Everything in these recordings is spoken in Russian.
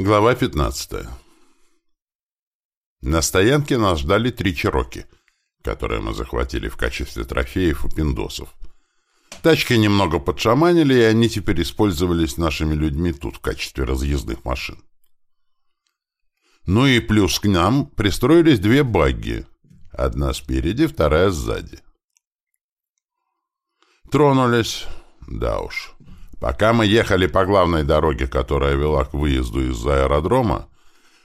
Глава 15. На стоянке нас ждали три чероки, которые мы захватили в качестве трофеев у пиндосов. Тачки немного подшаманили, и они теперь использовались нашими людьми тут в качестве разъездных машин. Ну и плюс к нам пристроились две багги. Одна спереди, вторая сзади. Тронулись. Да уж. Пока мы ехали по главной дороге, которая вела к выезду из аэродрома,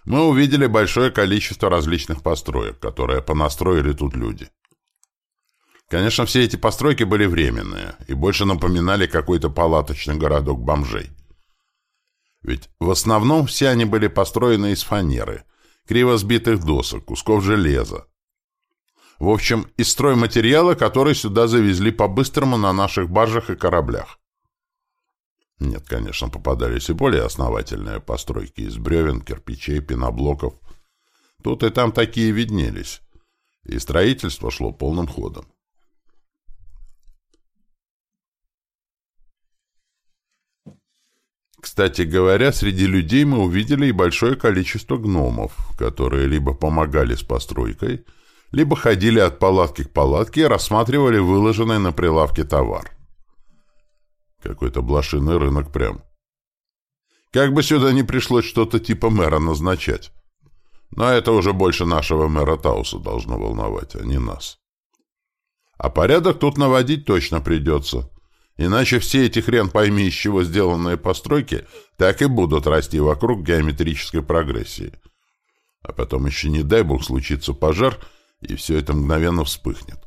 мы увидели большое количество различных построек, которые понастроили тут люди. Конечно, все эти постройки были временные и больше напоминали какой-то палаточный городок бомжей. Ведь в основном все они были построены из фанеры, криво сбитых досок, кусков железа. В общем, из стройматериала, который сюда завезли по-быстрому на наших баржах и кораблях. Нет, конечно, попадались и более основательные постройки из бревен, кирпичей, пеноблоков. Тут и там такие виднелись. И строительство шло полным ходом. Кстати говоря, среди людей мы увидели и большое количество гномов, которые либо помогали с постройкой, либо ходили от палатки к палатке и рассматривали выложенный на прилавке товар. Какой-то блошиный рынок прям. Как бы сюда не пришлось что-то типа мэра назначать. Но это уже больше нашего мэра Тауса должно волновать, а не нас. А порядок тут наводить точно придется. Иначе все эти хрен пойми из чего сделанные постройки так и будут расти вокруг геометрической прогрессии. А потом еще не дай бог случится пожар, и все это мгновенно вспыхнет.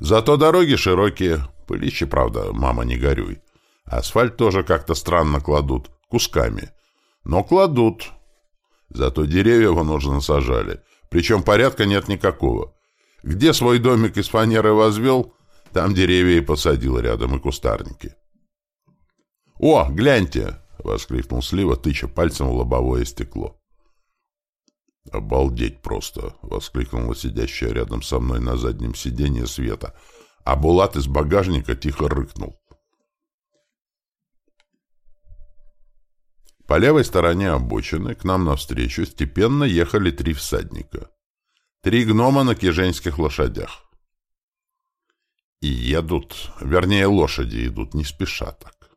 Зато дороги широкие, Пылище, правда, мама, не горюй. Асфальт тоже как-то странно кладут, кусками. Но кладут. Зато деревья вон уже насажали. Причем порядка нет никакого. Где свой домик из фанеры возвел, там деревья и посадил рядом, и кустарники. «О, гляньте!» — воскликнул Слива, тыча пальцем в лобовое стекло. «Обалдеть просто!» — воскликнула сидящая рядом со мной на заднем сиденье Света — а Булат из багажника тихо рыкнул. По левой стороне обочины к нам навстречу степенно ехали три всадника. Три гнома на киженских лошадях. И едут, вернее, лошади идут не спеша так.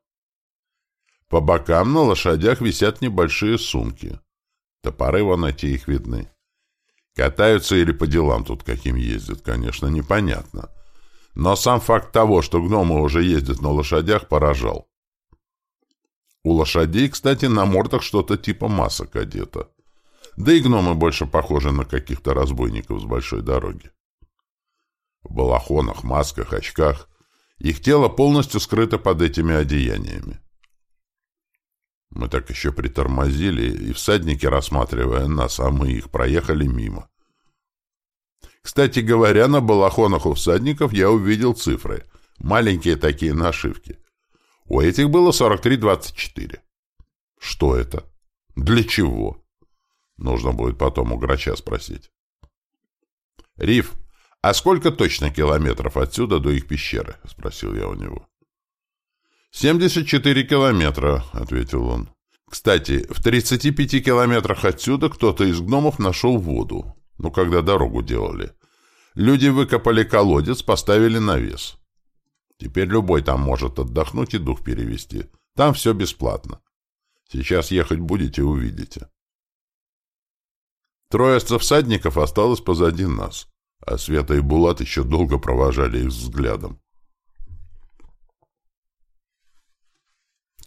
По бокам на лошадях висят небольшие сумки. Топоры вон эти их видны. Катаются или по делам тут каким ездят, конечно, непонятно. Но сам факт того, что гномы уже ездят на лошадях, поражал. У лошадей, кстати, на мордах что-то типа масок одето. Да и гномы больше похожи на каких-то разбойников с большой дороги. В балахонах, масках, очках. Их тело полностью скрыто под этими одеяниями. Мы так еще притормозили, и всадники, рассматривая нас, а мы их, проехали мимо. Кстати говоря, на балахонах у всадников я увидел цифры. Маленькие такие нашивки. У этих было 43-24. Что это? Для чего? Нужно будет потом у грача спросить. Риф, а сколько точно километров отсюда до их пещеры? Спросил я у него. 74 километра, ответил он. Кстати, в 35 километрах отсюда кто-то из гномов нашел воду ну, когда дорогу делали. Люди выкопали колодец, поставили навес. Теперь любой там может отдохнуть и дух перевести. Там все бесплатно. Сейчас ехать будете, увидите. Троица всадников осталось позади нас, а Света и Булат еще долго провожали их взглядом.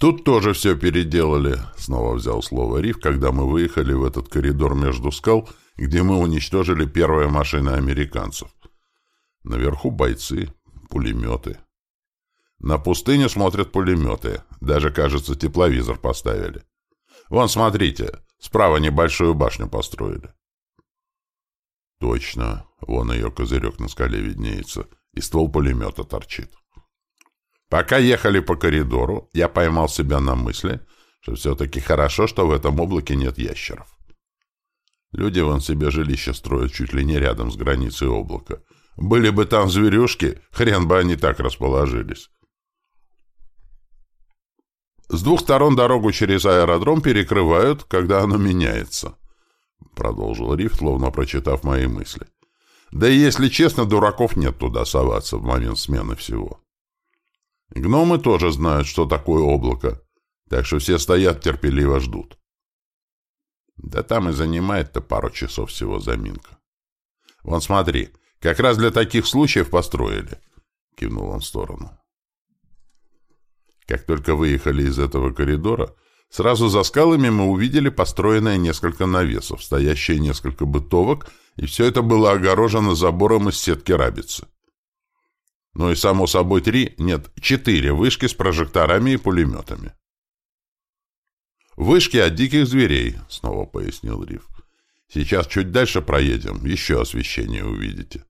Тут тоже все переделали, снова взял слово Риф, когда мы выехали в этот коридор между скал где мы уничтожили первые машины американцев. Наверху бойцы, пулеметы. На пустыню смотрят пулеметы. Даже, кажется, тепловизор поставили. Вон, смотрите, справа небольшую башню построили. Точно. Вон ее козырек на скале виднеется. И ствол пулемета торчит. Пока ехали по коридору, я поймал себя на мысли, что все-таки хорошо, что в этом облаке нет ящеров. Люди вон себе жилище строят чуть ли не рядом с границей облака. Были бы там зверюшки, хрен бы они так расположились. С двух сторон дорогу через аэродром перекрывают, когда оно меняется. Продолжил Риф, словно прочитав мои мысли. Да и, если честно, дураков нет туда соваться в момент смены всего. Гномы тоже знают, что такое облако, так что все стоят терпеливо ждут. Да там и занимает-то пару часов всего заминка. Вон смотри, как раз для таких случаев построили. Кивнул он в сторону. Как только выехали из этого коридора, сразу за скалами мы увидели построенное несколько навесов, стоящие несколько бытовок, и все это было огорожено забором из сетки рабицы. Ну и, само собой, три, нет, четыре вышки с прожекторами и пулеметами. «Вышки от диких зверей», — снова пояснил Риф. «Сейчас чуть дальше проедем, еще освещение увидите».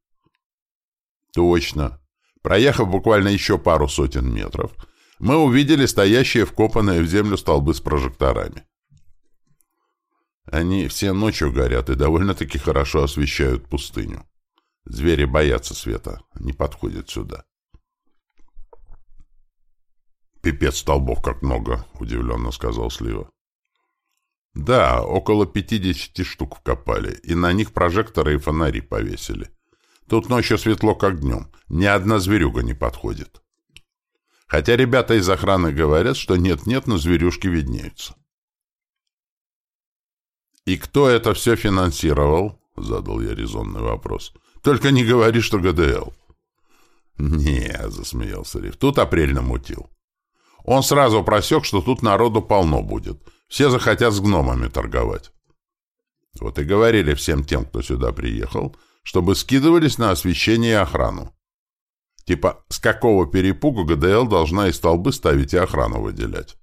«Точно. Проехав буквально еще пару сотен метров, мы увидели стоящие вкопанные в землю столбы с прожекторами. Они все ночью горят и довольно-таки хорошо освещают пустыню. Звери боятся света, не подходят сюда. «Пипец столбов как много», — удивленно сказал Слива. «Да, около пятидесяти штук вкопали, и на них прожекторы и фонари повесили. Тут ночью светло, как днем. Ни одна зверюга не подходит. Хотя ребята из охраны говорят, что нет-нет, но зверюшки виднеются. «И кто это все финансировал?» — задал я резонный вопрос. «Только не говори, что ГДЛ». «Не», — засмеялся Риф, — «тут апрель намутил. Он сразу просек, что тут народу полно будет. Все захотят с гномами торговать». Вот и говорили всем тем, кто сюда приехал, чтобы скидывались на освещение и охрану. Типа, с какого перепугу ГДЛ должна и столбы ставить и охрану выделять?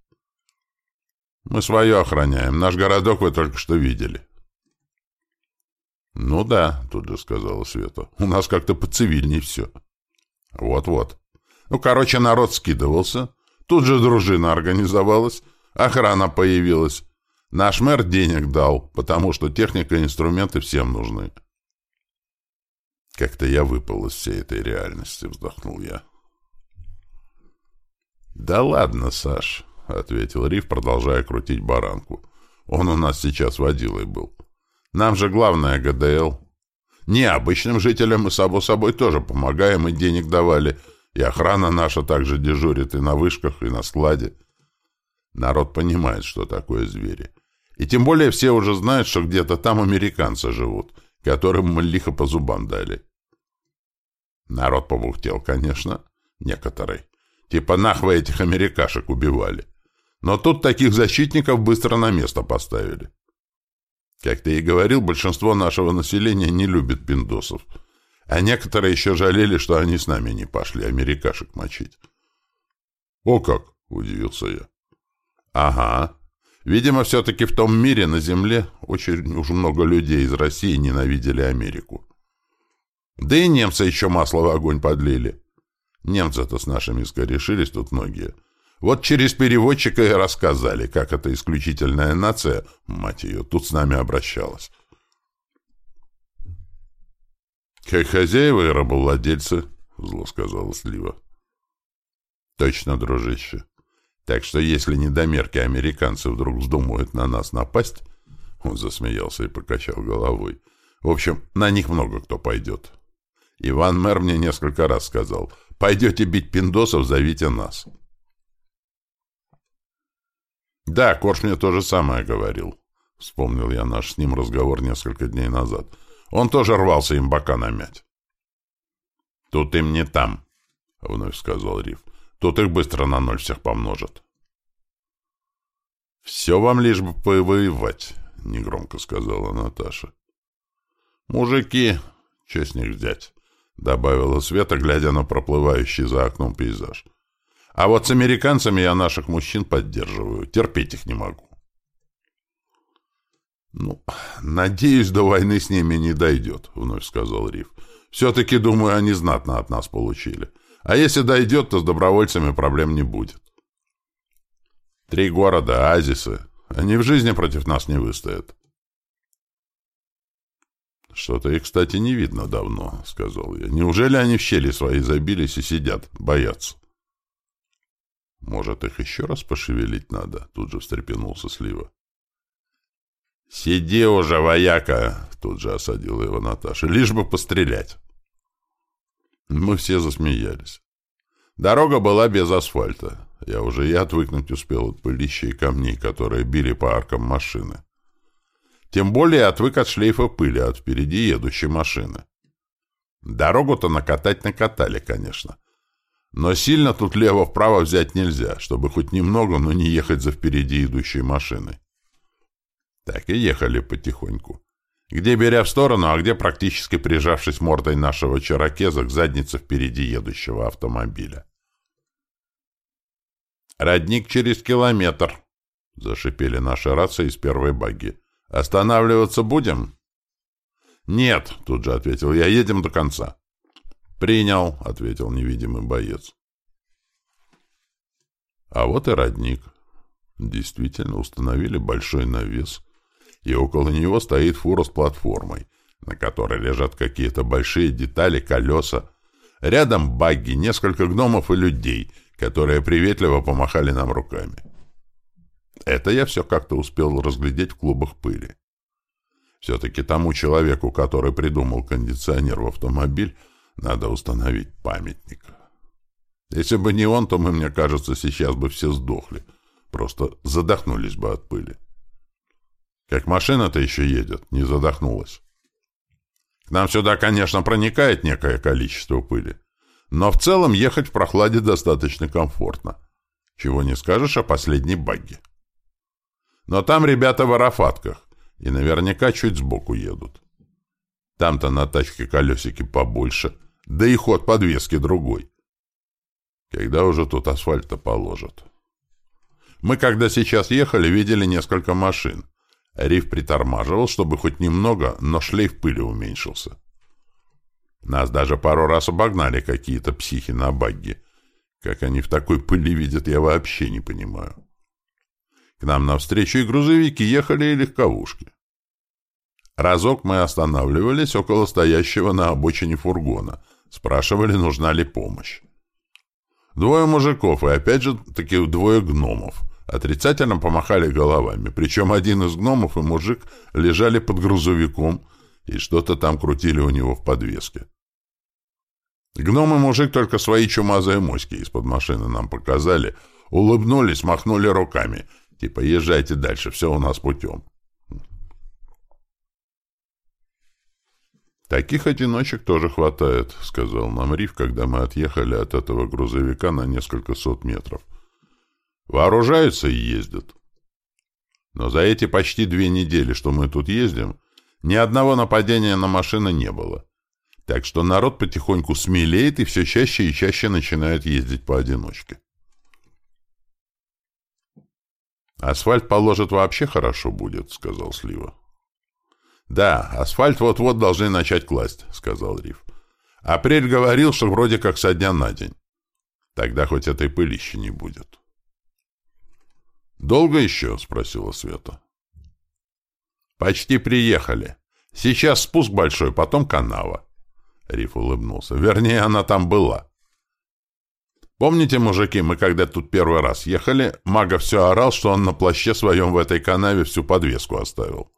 Мы свое охраняем. Наш городок вы только что видели. Ну да, тут же сказала Света. У нас как-то поцивильней все. Вот-вот. Ну, короче, народ скидывался. Тут же дружина организовалась. Охрана появилась. Наш мэр денег дал, потому что техника и инструменты всем нужны. Как-то я выпал из всей этой реальности, вздохнул я. Да ладно, Саш, ответил Риф, продолжая крутить баранку. Он у нас сейчас водилой был. Нам же главное ГДЛ. Необычным жителям мы само собой тоже помогаем и денег давали, и охрана наша также дежурит и на вышках, и на складе. Народ понимает, что такое звери. И тем более все уже знают, что где-то там американцы живут, которым мы лихо по зубам дали. Народ побухтел, конечно, некоторый. Типа нахва этих америкашек убивали. Но тут таких защитников быстро на место поставили. Как ты и говорил, большинство нашего населения не любит пиндосов. А некоторые еще жалели, что они с нами не пошли америкашек мочить. «О как!» — удивился я. «Ага. Видимо, все-таки в том мире, на Земле, очень уж много людей из России ненавидели Америку. Да и немцы еще масло в огонь подлили. Немцы-то с нашими скорешились тут многие. Вот через переводчика и рассказали, как эта исключительная нация, мать ее, тут с нами обращалась. «Как хозяева и рабовладельцы», — зло сказала Слива. «Точно, дружище. Так что если недомерки американцы вдруг вздумают на нас напасть...» Он засмеялся и покачал головой. «В общем, на них много кто пойдет». Иван мэр мне несколько раз сказал, «Пойдете бить пиндосов, зовите нас». «Да, Корж мне то же самое говорил», — вспомнил я наш с ним разговор несколько дней назад. «Он тоже рвался им бока намять». «Тут им не там», — вновь сказал Риф. «Тут их быстро на ноль всех помножат». «Все вам лишь бы повоевать», — негромко сказала Наташа. «Мужики, них взять? — добавила Света, глядя на проплывающий за окном пейзаж. «А вот с американцами я наших мужчин поддерживаю. Терпеть их не могу». «Ну, надеюсь, до войны с ними не дойдет», — вновь сказал Риф. «Все-таки, думаю, они знатно от нас получили. А если дойдет, то с добровольцами проблем не будет. Три города, азисы. Они в жизни против нас не выстоят. «Что-то их, кстати, не видно давно», — сказал я. «Неужели они в щели свои забились и сидят, боятся?» Может, их еще раз пошевелить надо? Тут же встрепенулся Слива. «Сиди уже, вояка!» — тут же осадила его Наташа. «Лишь бы пострелять!» Мы все засмеялись. Дорога была без асфальта. Я уже и отвыкнуть успел от пылища и камней, которые били по аркам машины. Тем более отвык от шлейфа пыли от впереди едущей машины. Дорогу-то накатать накатали, конечно. Но сильно тут лево-вправо взять нельзя, чтобы хоть немного, но не ехать за впереди идущей машиной. Так и ехали потихоньку. Где беря в сторону, а где практически прижавшись мордой нашего черокеза к заднице впереди едущего автомобиля. «Родник через километр», — зашипели наши рации из первой багги. «Останавливаться будем?» «Нет», — тут же ответил я, — «едем до конца». «Принял», — ответил невидимый боец. А вот и родник. Действительно установили большой навес, и около него стоит фура с платформой, на которой лежат какие-то большие детали, колеса. Рядом багги, несколько гномов и людей, которые приветливо помахали нам руками. Это я все как-то успел разглядеть в клубах пыли. Все-таки тому человеку, который придумал кондиционер в автомобиль, надо установить памятник. Если бы не он, то мы, мне кажется, сейчас бы все сдохли. Просто задохнулись бы от пыли. Как машина-то еще едет, не задохнулась. К нам сюда, конечно, проникает некое количество пыли, но в целом ехать в прохладе достаточно комфортно. Чего не скажешь о последней багге. Но там ребята в арафатках, и наверняка чуть сбоку едут. Там-то на тачке колесики побольше, да и ход подвески другой. Когда уже тут асфальта положат? Мы, когда сейчас ехали, видели несколько машин. Риф притормаживал, чтобы хоть немного, но шлейф пыли уменьшился. Нас даже пару раз обогнали какие-то психи на багги. Как они в такой пыли видят, я вообще не понимаю. К нам навстречу и грузовики ехали, и легковушки. Разок мы останавливались около стоящего на обочине фургона. Спрашивали, нужна ли помощь. Двое мужиков и опять же таких двое гномов. Отрицательно помахали головами. Причем один из гномов и мужик лежали под грузовиком и что-то там крутили у него в подвеске. Гном и мужик только свои чумазые моськи из-под машины нам показали, улыбнулись, махнули руками. Типа, езжайте дальше, все у нас путем. «Таких одиночек тоже хватает», — сказал нам Риф, когда мы отъехали от этого грузовика на несколько сот метров. «Вооружаются и ездят. Но за эти почти две недели, что мы тут ездим, ни одного нападения на машины не было. Так что народ потихоньку смелеет и все чаще и чаще начинает ездить поодиночке. «Асфальт положит вообще хорошо будет», — сказал Слива. «Да, асфальт вот-вот должны начать класть», — сказал Риф. «Апрель говорил, что вроде как со дня на день. Тогда хоть этой пылищи не будет». «Долго еще?» — спросила Света. «Почти приехали. Сейчас спуск большой, потом канава». Риф улыбнулся. «Вернее, она там была». «Помните, мужики, мы когда тут первый раз ехали, мага все орал, что он на плаще своем в этой канаве всю подвеску оставил».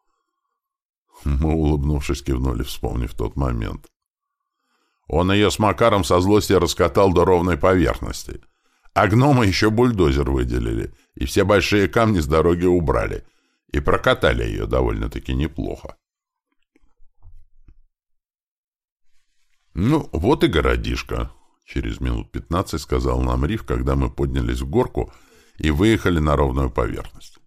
Мы, улыбнувшись, кивнули, вспомнив тот момент. Он ее с Макаром со злости раскатал до ровной поверхности. А гнома еще бульдозер выделили, и все большие камни с дороги убрали, и прокатали ее довольно-таки неплохо. «Ну, вот и городишко», — через минут пятнадцать сказал нам Риф, когда мы поднялись в горку и выехали на ровную поверхность.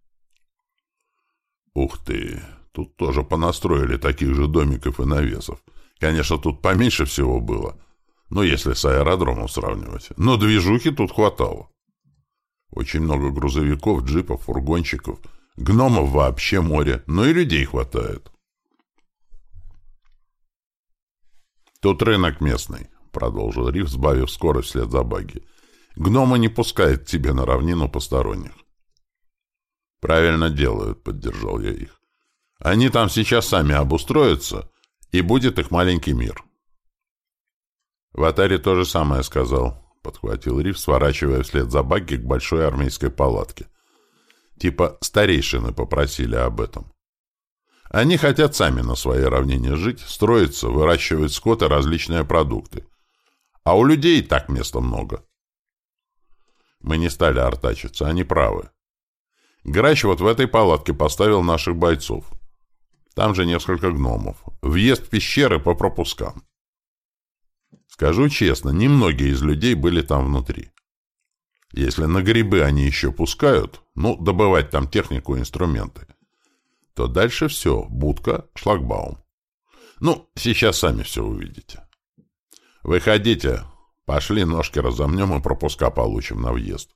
«Ух ты! Тут тоже понастроили таких же домиков и навесов. Конечно, тут поменьше всего было, ну, если с аэродромом сравнивать. Но движухи тут хватало. Очень много грузовиков, джипов, фургончиков. Гномов вообще море, но и людей хватает. «Тут рынок местный», — продолжил Риф, сбавив скорость вслед за багги. «Гномы не пускают тебе на равнину посторонних». «Правильно делают», — поддержал я их. Они там сейчас сами обустроятся, и будет их маленький мир. В Атаре то же самое сказал, подхватил Риф, сворачивая вслед за багги к большой армейской палатке. Типа старейшины попросили об этом. Они хотят сами на своей равнине жить, строиться, выращивать скот и различные продукты. А у людей и так места много. Мы не стали артачиться, они правы. Грач вот в этой палатке поставил наших бойцов. Там же несколько гномов. Въезд в пещеры по пропускам. Скажу честно, немногие из людей были там внутри. Если на грибы они еще пускают, ну, добывать там технику и инструменты, то дальше все, будка, шлагбаум. Ну, сейчас сами все увидите. Выходите, пошли ножки разомнем и пропуска получим на въезд.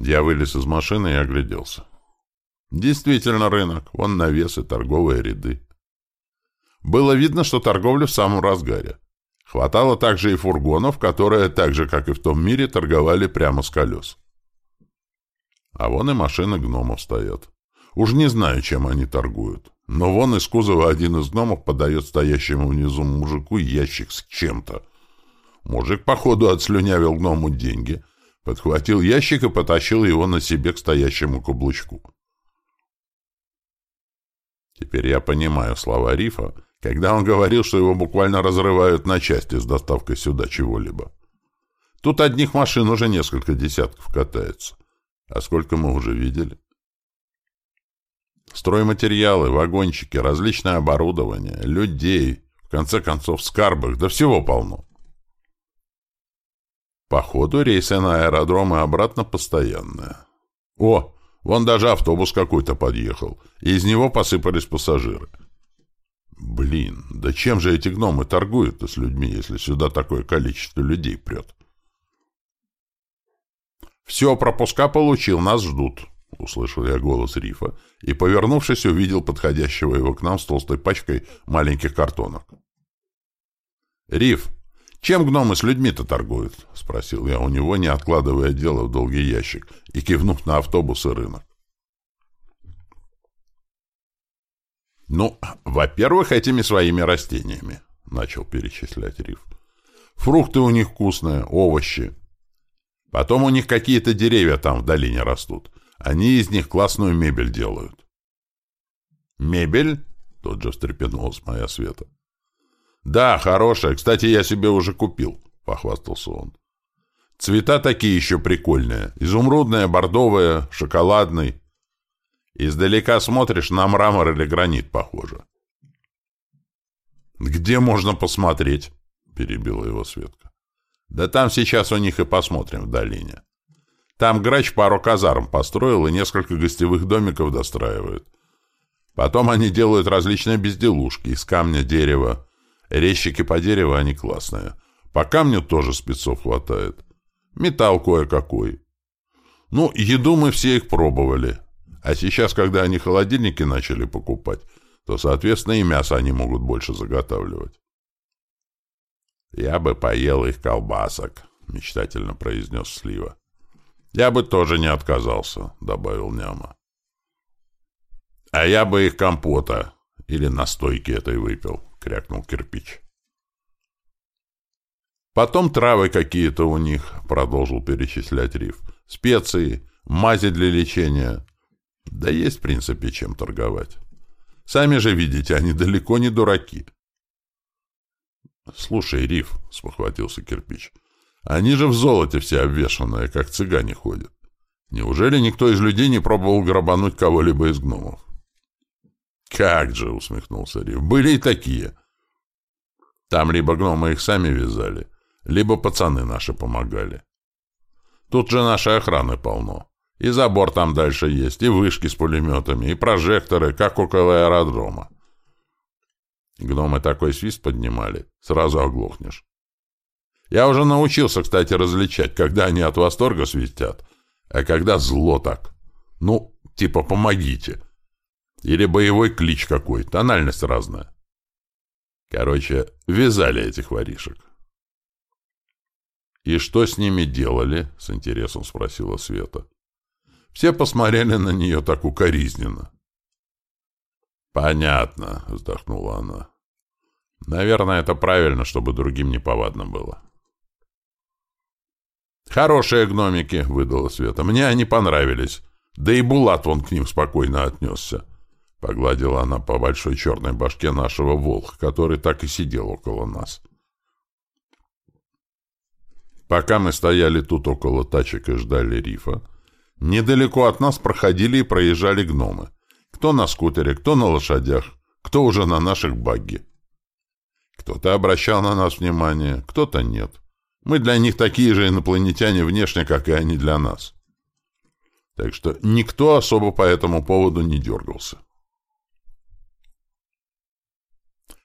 Я вылез из машины и огляделся. Действительно рынок, вон навесы, торговые ряды. Было видно, что торговля в самом разгаре. Хватало также и фургонов, которые, так же, как и в том мире, торговали прямо с колес. А вон и машины гномов стоят. Уж не знаю, чем они торгуют. Но вон из кузова один из гномов подает стоящему внизу мужику ящик с чем-то. Мужик, походу, отслюнявил гному деньги, подхватил ящик и потащил его на себе к стоящему каблучку. Теперь я понимаю слова Рифа, когда он говорил, что его буквально разрывают на части с доставкой сюда чего-либо. Тут одних машин уже несколько десятков катается. А сколько мы уже видели? Стройматериалы, вагончики, различное оборудование, людей, в конце концов, скарбах, да всего полно. Походу, рейсы на аэродром и обратно постоянные. О, вон даже автобус какой-то подъехал, и из него посыпались пассажиры. Блин, да чем же эти гномы торгуют-то с людьми, если сюда такое количество людей прет? «Все, пропуска получил, нас ждут», — услышал я голос Рифа и, повернувшись, увидел подходящего его к нам с толстой пачкой маленьких картонок. «Риф, чем гномы с людьми-то торгуют?» — спросил я у него, не откладывая дело в долгий ящик и кивнув на автобус и рынок. «Ну, во-первых, этими своими растениями», — начал перечислять Риф. «Фрукты у них вкусные, овощи, Потом у них какие-то деревья там в долине растут. Они из них классную мебель делают. «Мебель?» — тут же встрепенулась моя Света. «Да, хорошая. Кстати, я себе уже купил», — похвастался он. «Цвета такие еще прикольные. Изумрудная, бордовая, шоколадный. Издалека смотришь, на мрамор или гранит похоже». «Где можно посмотреть?» — перебила его Светка. Да там сейчас у них и посмотрим в долине. Там грач пару казарм построил и несколько гостевых домиков достраивают. Потом они делают различные безделушки из камня, дерева. Резчики по дереву они классные. По камню тоже спецов хватает. Металл кое-какой. Ну, еду мы все их пробовали. А сейчас, когда они холодильники начали покупать, то, соответственно, и мясо они могут больше заготавливать. «Я бы поел их колбасок», — мечтательно произнес Слива. «Я бы тоже не отказался», — добавил Няма. «А я бы их компота или настойки этой выпил», — крякнул кирпич. «Потом травы какие-то у них», — продолжил перечислять Риф. «Специи, мази для лечения. Да есть, в принципе, чем торговать. Сами же видите, они далеко не дураки». «Слушай, Риф», — спохватился кирпич, — «они же в золоте все обвешанные, как цыгане ходят. Неужели никто из людей не пробовал грабануть кого-либо из гномов?» «Как же!» — усмехнулся Риф. «Были и такие. Там либо гномы их сами вязали, либо пацаны наши помогали. Тут же нашей охраны полно. И забор там дальше есть, и вышки с пулеметами, и прожекторы, как около аэродрома. Гномы такой свист поднимали, сразу оглохнешь. Я уже научился, кстати, различать, когда они от восторга свистят, а когда зло так. Ну, типа «помогите». Или боевой клич какой, тональность разная. Короче, вязали этих воришек. «И что с ними делали?» — с интересом спросила Света. Все посмотрели на нее так укоризненно. «Понятно», — вздохнула она. Наверное, это правильно, чтобы другим неповадно было. «Хорошие гномики», — выдала Света. «Мне они понравились. Да и Булат вон к ним спокойно отнесся». Погладила она по большой черной башке нашего волка, который так и сидел около нас. Пока мы стояли тут около тачек и ждали рифа, недалеко от нас проходили и проезжали гномы. Кто на скутере, кто на лошадях, кто уже на наших багги. Кто-то обращал на нас внимание, кто-то нет. Мы для них такие же инопланетяне внешне, как и они для нас. Так что никто особо по этому поводу не дергался.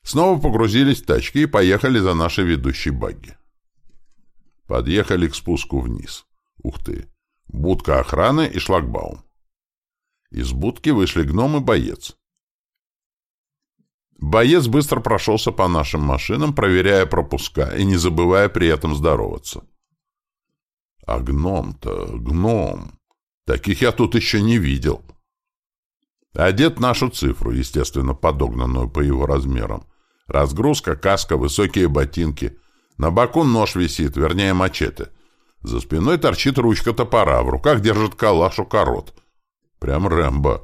Снова погрузились в тачки и поехали за нашей ведущей багги. Подъехали к спуску вниз. Ух ты! Будка охраны и шлагбаум. Из будки вышли гном и боец. Боец быстро прошелся по нашим машинам, проверяя пропуска и не забывая при этом здороваться. А гном-то, гном. Таких я тут еще не видел. Одет нашу цифру, естественно, подогнанную по его размерам. Разгрузка, каска, высокие ботинки. На боку нож висит, вернее, мачете. За спиной торчит ручка топора, в руках держит калаш у корот. Прям Рэмбо.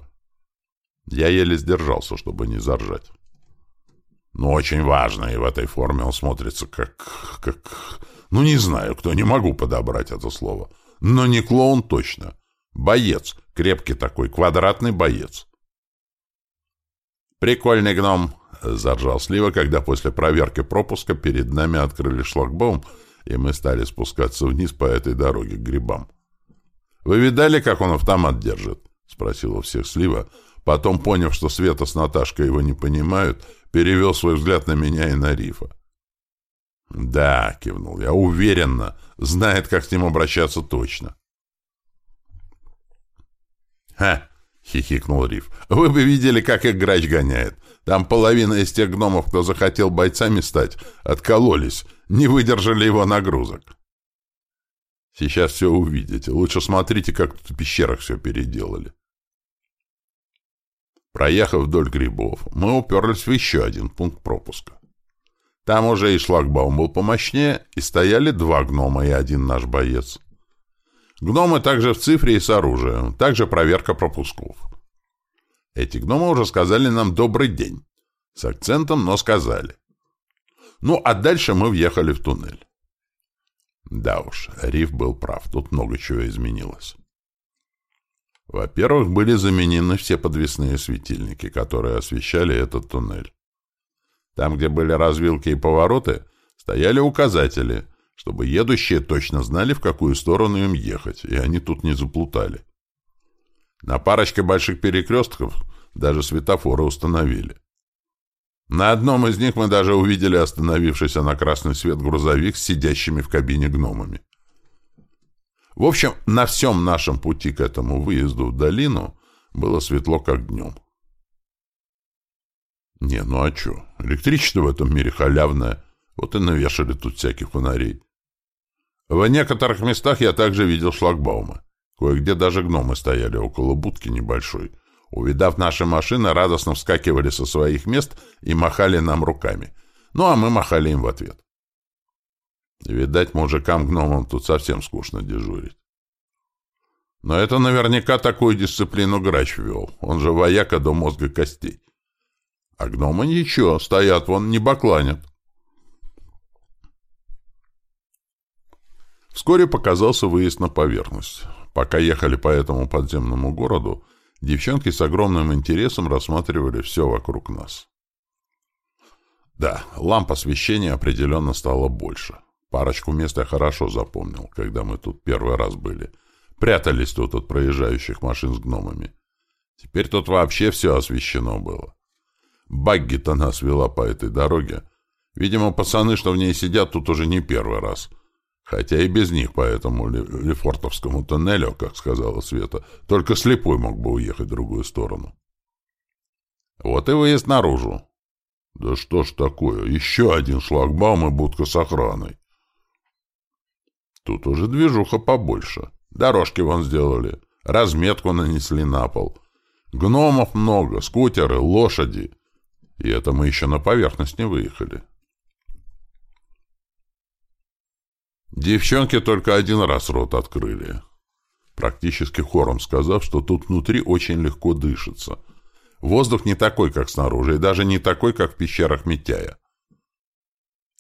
Я еле сдержался, чтобы не заржать. Но очень важно, и в этой форме он смотрится как... как... Ну, не знаю, кто, не могу подобрать это слово. Но не клоун точно. Боец. Крепкий такой, квадратный боец. «Прикольный гном», — заржал Слива, когда после проверки пропуска перед нами открыли шлагбаум, и мы стали спускаться вниз по этой дороге к грибам. «Вы видали, как он автомат держит?» — спросил у всех Слива. Потом, поняв, что Света с Наташкой его не понимают, — перевел свой взгляд на меня и на Рифа. «Да», — кивнул я, — «уверенно. Знает, как с ним обращаться точно». «Ха!» — хихикнул Риф. «Вы бы видели, как их грач гоняет. Там половина из тех гномов, кто захотел бойцами стать, откололись, не выдержали его нагрузок». «Сейчас все увидите. Лучше смотрите, как тут в пещерах все переделали». Проехав вдоль грибов, мы уперлись в еще один пункт пропуска. Там уже и шлагбаум был помощнее, и стояли два гнома и один наш боец. Гномы также в цифре и с оружием, также проверка пропусков. Эти гномы уже сказали нам «добрый день». С акцентом, но сказали. Ну, а дальше мы въехали в туннель. Да уж, Риф был прав, тут много чего изменилось. Во-первых, были заменены все подвесные светильники, которые освещали этот туннель. Там, где были развилки и повороты, стояли указатели, чтобы едущие точно знали, в какую сторону им ехать, и они тут не заплутали. На парочке больших перекрестков даже светофоры установили. На одном из них мы даже увидели остановившийся на красный свет грузовик с сидящими в кабине гномами. В общем, на всем нашем пути к этому выезду в долину было светло, как днем. Не, ну а что? Электричество в этом мире халявное. Вот и навешали тут всяких фонарей. В некоторых местах я также видел шлагбаумы. Кое-где даже гномы стояли около будки небольшой. Увидав наши машины, радостно вскакивали со своих мест и махали нам руками. Ну, а мы махали им в ответ. Видать, мужикам-гномам тут совсем скучно дежурить. Но это наверняка такую дисциплину грач ввел. Он же вояка до мозга костей. А гномы ничего, стоят вон, не бакланят. Вскоре показался выезд на поверхность. Пока ехали по этому подземному городу, девчонки с огромным интересом рассматривали все вокруг нас. Да, ламп освещения определенно стало больше. Парочку мест я хорошо запомнил, когда мы тут первый раз были. Прятались тут от проезжающих машин с гномами. Теперь тут вообще все освещено было. Багги-то нас вела по этой дороге. Видимо, пацаны, что в ней сидят, тут уже не первый раз. Хотя и без них по этому Лефортовскому тоннелю, как сказала Света, только слепой мог бы уехать в другую сторону. Вот и выезд наружу. Да что ж такое, еще один шлагбаум и будка с охраной. Тут уже движуха побольше. Дорожки вон сделали, разметку нанесли на пол. Гномов много, скутеры, лошади. И это мы еще на поверхность не выехали. Девчонки только один раз рот открыли, практически хором сказав, что тут внутри очень легко дышится. Воздух не такой, как снаружи, и даже не такой, как в пещерах Митяя.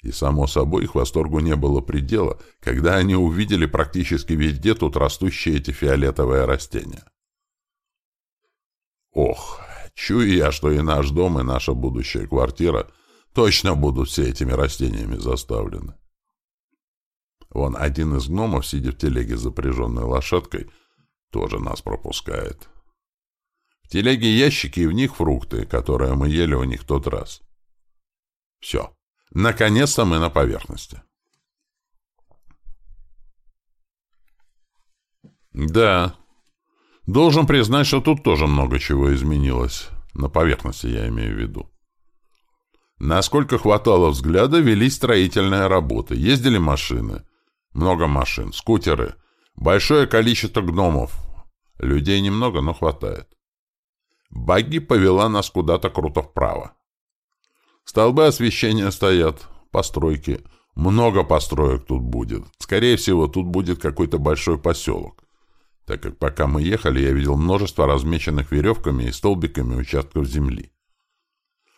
И, само собой, их восторгу не было предела, когда они увидели практически везде тут растущие эти фиолетовые растения. Ох, чую я, что и наш дом, и наша будущая квартира точно будут все этими растениями заставлены. Вон один из гномов, сидя в телеге запряженной лошадкой, тоже нас пропускает. В телеге ящики, и в них фрукты, которые мы ели у них тот раз. Все. Наконец-то мы на поверхности. Да. Должен признать, что тут тоже много чего изменилось. На поверхности я имею в виду. Насколько хватало взгляда, вели строительные работы, ездили машины. Много машин, скутеры, большое количество гномов. Людей немного, но хватает. Багги повела нас куда-то круто вправо. Столбы освещения стоят, постройки. Много построек тут будет. Скорее всего, тут будет какой-то большой поселок. Так как пока мы ехали, я видел множество размеченных веревками и столбиками участков земли.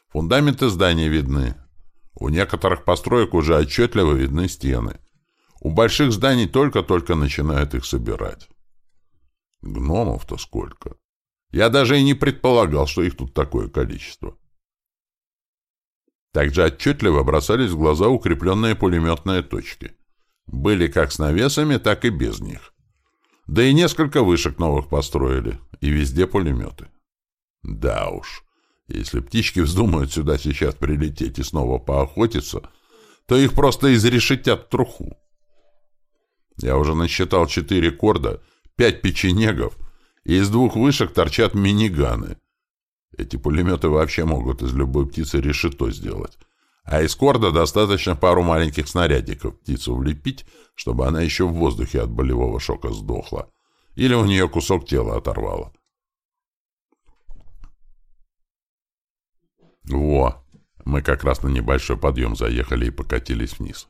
Фундаменты зданий видны. У некоторых построек уже отчетливо видны стены. У больших зданий только-только начинают их собирать. Гномов-то сколько? Я даже и не предполагал, что их тут такое количество. Также отчетливо бросались в глаза укрепленные пулеметные точки. Были как с навесами, так и без них. Да и несколько вышек новых построили, и везде пулеметы. Да уж, если птички вздумают сюда сейчас прилететь и снова поохотиться, то их просто изрешетят труху. Я уже насчитал четыре корда, пять печенегов, и из двух вышек торчат миниганы. Эти пулеметы вообще могут из любой птицы решето сделать. А из корда достаточно пару маленьких снарядиков птицу влепить, чтобы она еще в воздухе от болевого шока сдохла. Или у нее кусок тела оторвало. Во! Мы как раз на небольшой подъем заехали и покатились вниз.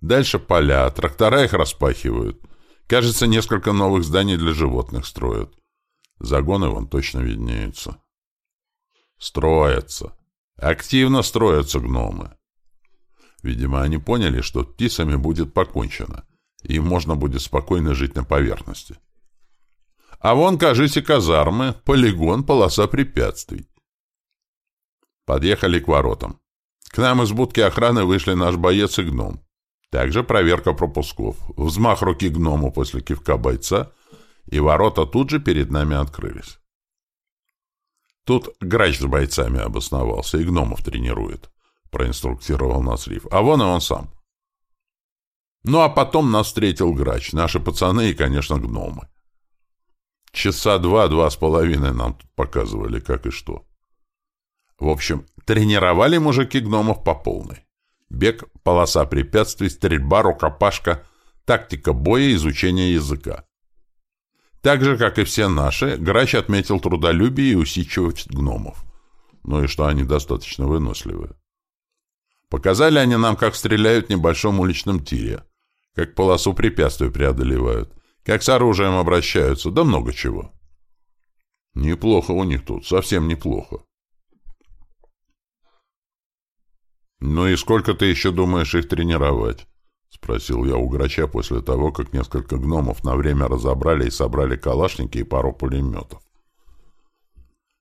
Дальше поля, трактора их распахивают. Кажется, несколько новых зданий для животных строят. Загоны вон точно виднеются. Строятся. Активно строятся гномы. Видимо, они поняли, что птицами будет покончено, и можно будет спокойно жить на поверхности. А вон, кажите, казармы, полигон, полоса препятствий. Подъехали к воротам. К нам из будки охраны вышли наш боец и гном. Также проверка пропусков, взмах руки гному после кивка бойца, и ворота тут же перед нами открылись. Тут грач с бойцами обосновался и гномов тренирует, проинструктировал нас Риф. А вон и он сам. Ну а потом нас встретил грач, наши пацаны и, конечно, гномы. Часа два-два с половиной нам тут показывали, как и что. В общем, тренировали мужики гномов по полной. Бег, полоса препятствий, стрельба, рукопашка, тактика боя, изучение языка. Так же, как и все наши, Грач отметил трудолюбие и усидчивость гномов. Ну и что они достаточно выносливые. Показали они нам, как стреляют в небольшом уличном тире, как полосу препятствий преодолевают, как с оружием обращаются, да много чего. Неплохо у них тут, совсем неплохо. «Ну и сколько ты еще думаешь их тренировать?» — спросил я у грача после того, как несколько гномов на время разобрали и собрали калашники и пару пулеметов.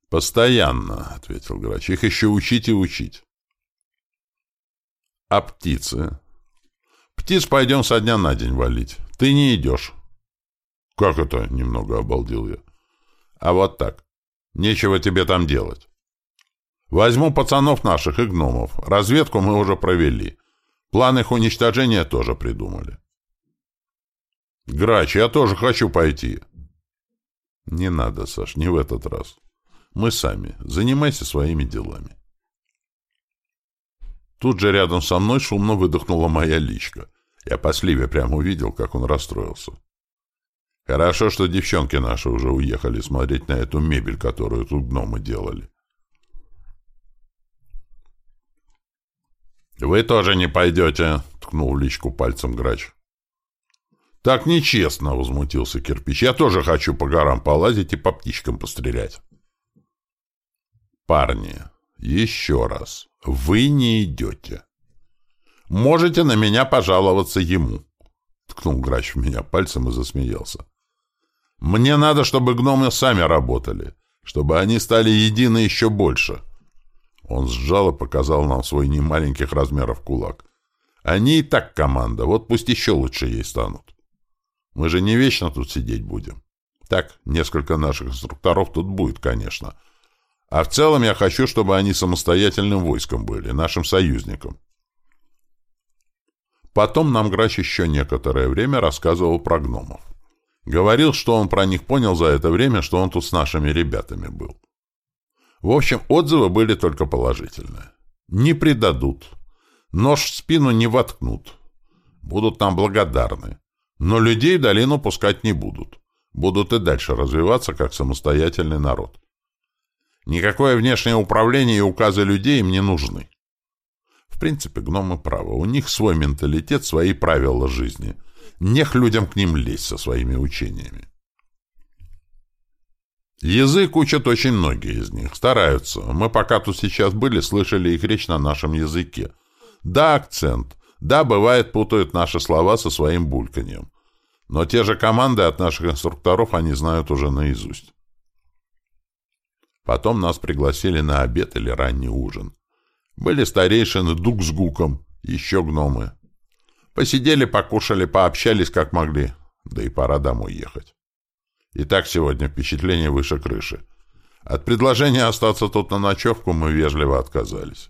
«Постоянно», — ответил грач. «Их еще учить и учить». «А птицы?» «Птиц пойдем со дня на день валить. Ты не идешь». «Как это?» — немного обалдел я. «А вот так. Нечего тебе там делать. Возьму пацанов наших и гномов. Разведку мы уже провели. План их уничтожения тоже придумали. Грач, я тоже хочу пойти. Не надо, Саш, не в этот раз. Мы сами. Занимайся своими делами. Тут же рядом со мной шумно выдохнула моя личка. Я по сливе прямо увидел, как он расстроился. Хорошо, что девчонки наши уже уехали смотреть на эту мебель, которую тут гномы делали. «Вы тоже не пойдете», — ткнул личку пальцем грач. «Так нечестно», — возмутился кирпич. «Я тоже хочу по горам полазить и по птичкам пострелять». «Парни, еще раз, вы не идете. Можете на меня пожаловаться ему», — ткнул грач в меня пальцем и засмеялся. «Мне надо, чтобы гномы сами работали, чтобы они стали едины еще больше». Он сжал и показал нам свой немаленьких размеров кулак. «Они и так команда, вот пусть еще лучше ей станут». Мы же не вечно тут сидеть будем. Так, несколько наших инструкторов тут будет, конечно. А в целом я хочу, чтобы они самостоятельным войском были, нашим союзником. Потом нам Грач еще некоторое время рассказывал про гномов. Говорил, что он про них понял за это время, что он тут с нашими ребятами был. В общем, отзывы были только положительные. Не предадут. Нож в спину не воткнут. Будут нам благодарны. Но людей в долину пускать не будут. Будут и дальше развиваться как самостоятельный народ. Никакое внешнее управление и указы людей им не нужны. В принципе, гномы правы. У них свой менталитет, свои правила жизни. Нех людям к ним лезть со своими учениями. Язык учат очень многие из них, стараются. Мы пока тут сейчас были, слышали их речь на нашем языке. Да, акцент. Да, бывает, путают наши слова со своим бульканьем. Но те же команды от наших инструкторов они знают уже наизусть. Потом нас пригласили на обед или ранний ужин. Были старейшины Дук с Гуком, еще гномы. Посидели, покушали, пообщались как могли. Да и пора домой ехать. Итак, сегодня впечатление выше крыши. От предложения остаться тут на ночевку мы вежливо отказались.